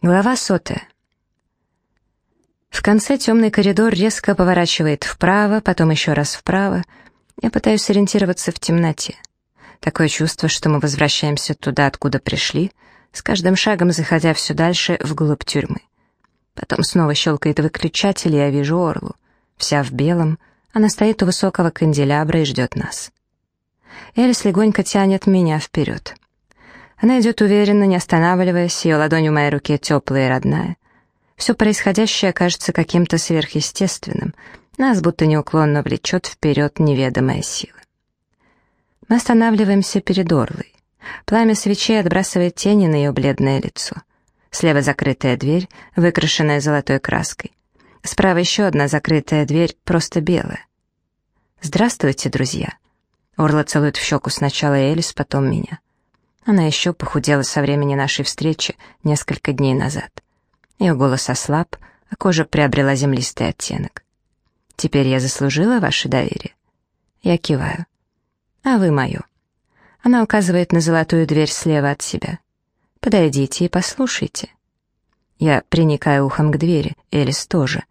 Глава сотая. В конце темный коридор резко поворачивает вправо, потом еще раз вправо. Я пытаюсь ориентироваться в темноте. Такое чувство, что мы возвращаемся туда, откуда пришли, с каждым шагом заходя все дальше вглубь тюрьмы. Потом снова щелкает выключатель, и я вижу Орлу. Вся в белом, она стоит у высокого канделябра и ждет нас. Элис легонько тянет меня вперед. Она идет уверенно, не останавливаясь, ее ладонь в моей руке теплая и родная. Все происходящее кажется каким-то сверхъестественным, нас будто неуклонно влечет вперед неведомая сила. Мы останавливаемся перед Орлой. Пламя свечей отбрасывает тени на ее бледное лицо. Слева закрытая дверь, выкрашенная золотой краской. Справа еще одна закрытая дверь, просто белая. «Здравствуйте, друзья!» Орла целует в щеку сначала Элис, потом меня. Она еще похудела со времени нашей встречи несколько дней назад. Ее голос ослаб, а кожа приобрела землистый оттенок. «Теперь я заслужила ваше доверие?» Я киваю. «А вы мою». Она указывает на золотую дверь слева от себя. «Подойдите и послушайте». Я приникаю ухом к двери, Элис тоже.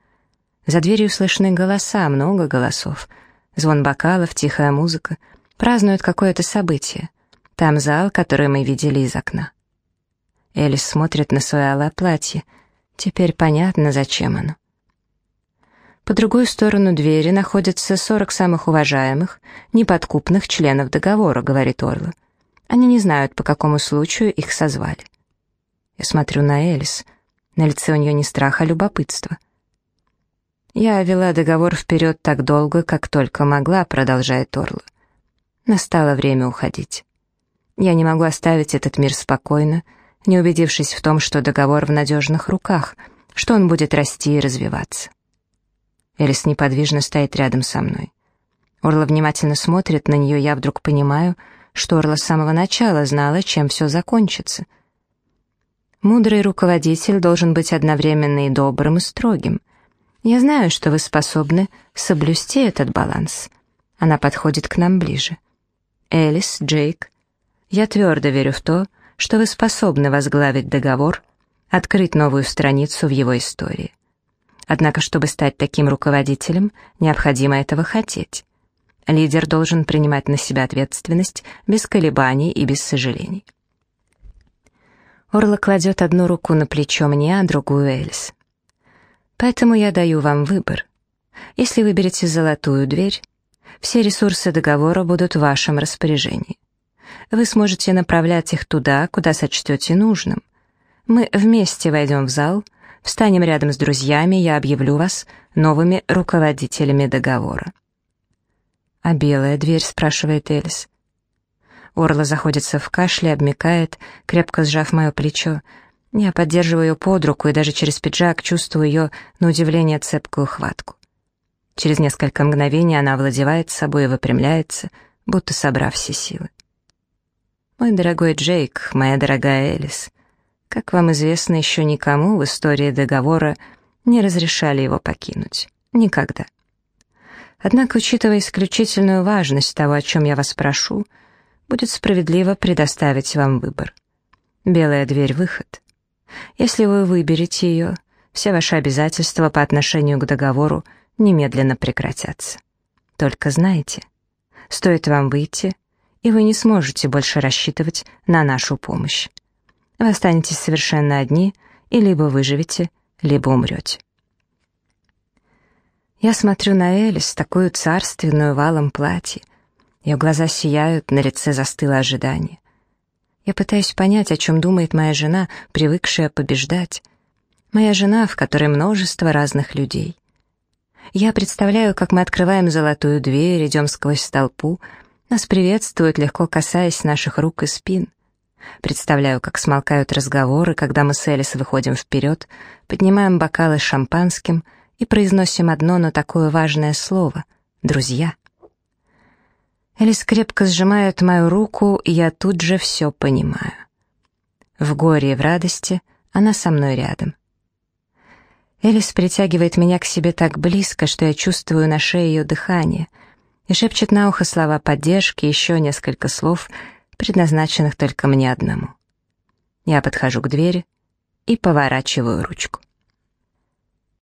За дверью слышны голоса, много голосов. Звон бокалов, тихая музыка. Празднуют какое-то событие. Там зал, который мы видели из окна. Элис смотрит на свое алое платье. Теперь понятно, зачем оно. По другую сторону двери находятся сорок самых уважаемых, неподкупных членов договора, говорит Орла. Они не знают, по какому случаю их созвали. Я смотрю на Элис. На лице у нее не страх, а любопытство. Я вела договор вперед так долго, как только могла, продолжает Орла. Настало время уходить. Я не могу оставить этот мир спокойно, не убедившись в том, что договор в надежных руках, что он будет расти и развиваться. Элис неподвижно стоит рядом со мной. Орла внимательно смотрит на нее, я вдруг понимаю, что Орла с самого начала знала, чем все закончится. Мудрый руководитель должен быть одновременно и добрым, и строгим. Я знаю, что вы способны соблюсти этот баланс. Она подходит к нам ближе. Элис, Джейк, я твердо верю в то, что вы способны возглавить договор, открыть новую страницу в его истории. Однако, чтобы стать таким руководителем, необходимо этого хотеть. Лидер должен принимать на себя ответственность без колебаний и без сожалений. Орла кладет одну руку на плечо мне, а другую Эльс. Поэтому я даю вам выбор. Если выберете золотую дверь, все ресурсы договора будут в вашем распоряжении вы сможете направлять их туда, куда сочтете нужным. Мы вместе войдем в зал, встанем рядом с друзьями, я объявлю вас новыми руководителями договора. «А белая дверь?» — спрашивает Элис. Орла заходится в кашле, обмикает, крепко сжав мое плечо. Я поддерживаю ее под руку и даже через пиджак чувствую ее, на удивление, цепкую хватку. Через несколько мгновений она овладевает собой и выпрямляется, будто собрав все силы. Мой дорогой Джейк, моя дорогая Элис, как вам известно, еще никому в истории договора не разрешали его покинуть. Никогда. Однако, учитывая исключительную важность того, о чем я вас прошу, будет справедливо предоставить вам выбор. Белая дверь — выход. Если вы выберете ее, все ваши обязательства по отношению к договору немедленно прекратятся. Только знайте, стоит вам выйти — и вы не сможете больше рассчитывать на нашу помощь. Вы останетесь совершенно одни и либо выживете, либо умрете. Я смотрю на Элис, такую царственную валом платье. Ее глаза сияют, на лице застыло ожидание. Я пытаюсь понять, о чем думает моя жена, привыкшая побеждать. Моя жена, в которой множество разных людей. Я представляю, как мы открываем золотую дверь, идем сквозь толпу, нас приветствуют, легко касаясь наших рук и спин. Представляю, как смолкают разговоры, когда мы с Элис выходим вперед, поднимаем бокалы с шампанским и произносим одно, но такое важное слово — «друзья». Элис крепко сжимает мою руку, и я тут же все понимаю. В горе и в радости она со мной рядом. Элис притягивает меня к себе так близко, что я чувствую на шее ее дыхание — и шепчет на ухо слова поддержки, еще несколько слов, предназначенных только мне одному. Я подхожу к двери, и поворачиваю ручку.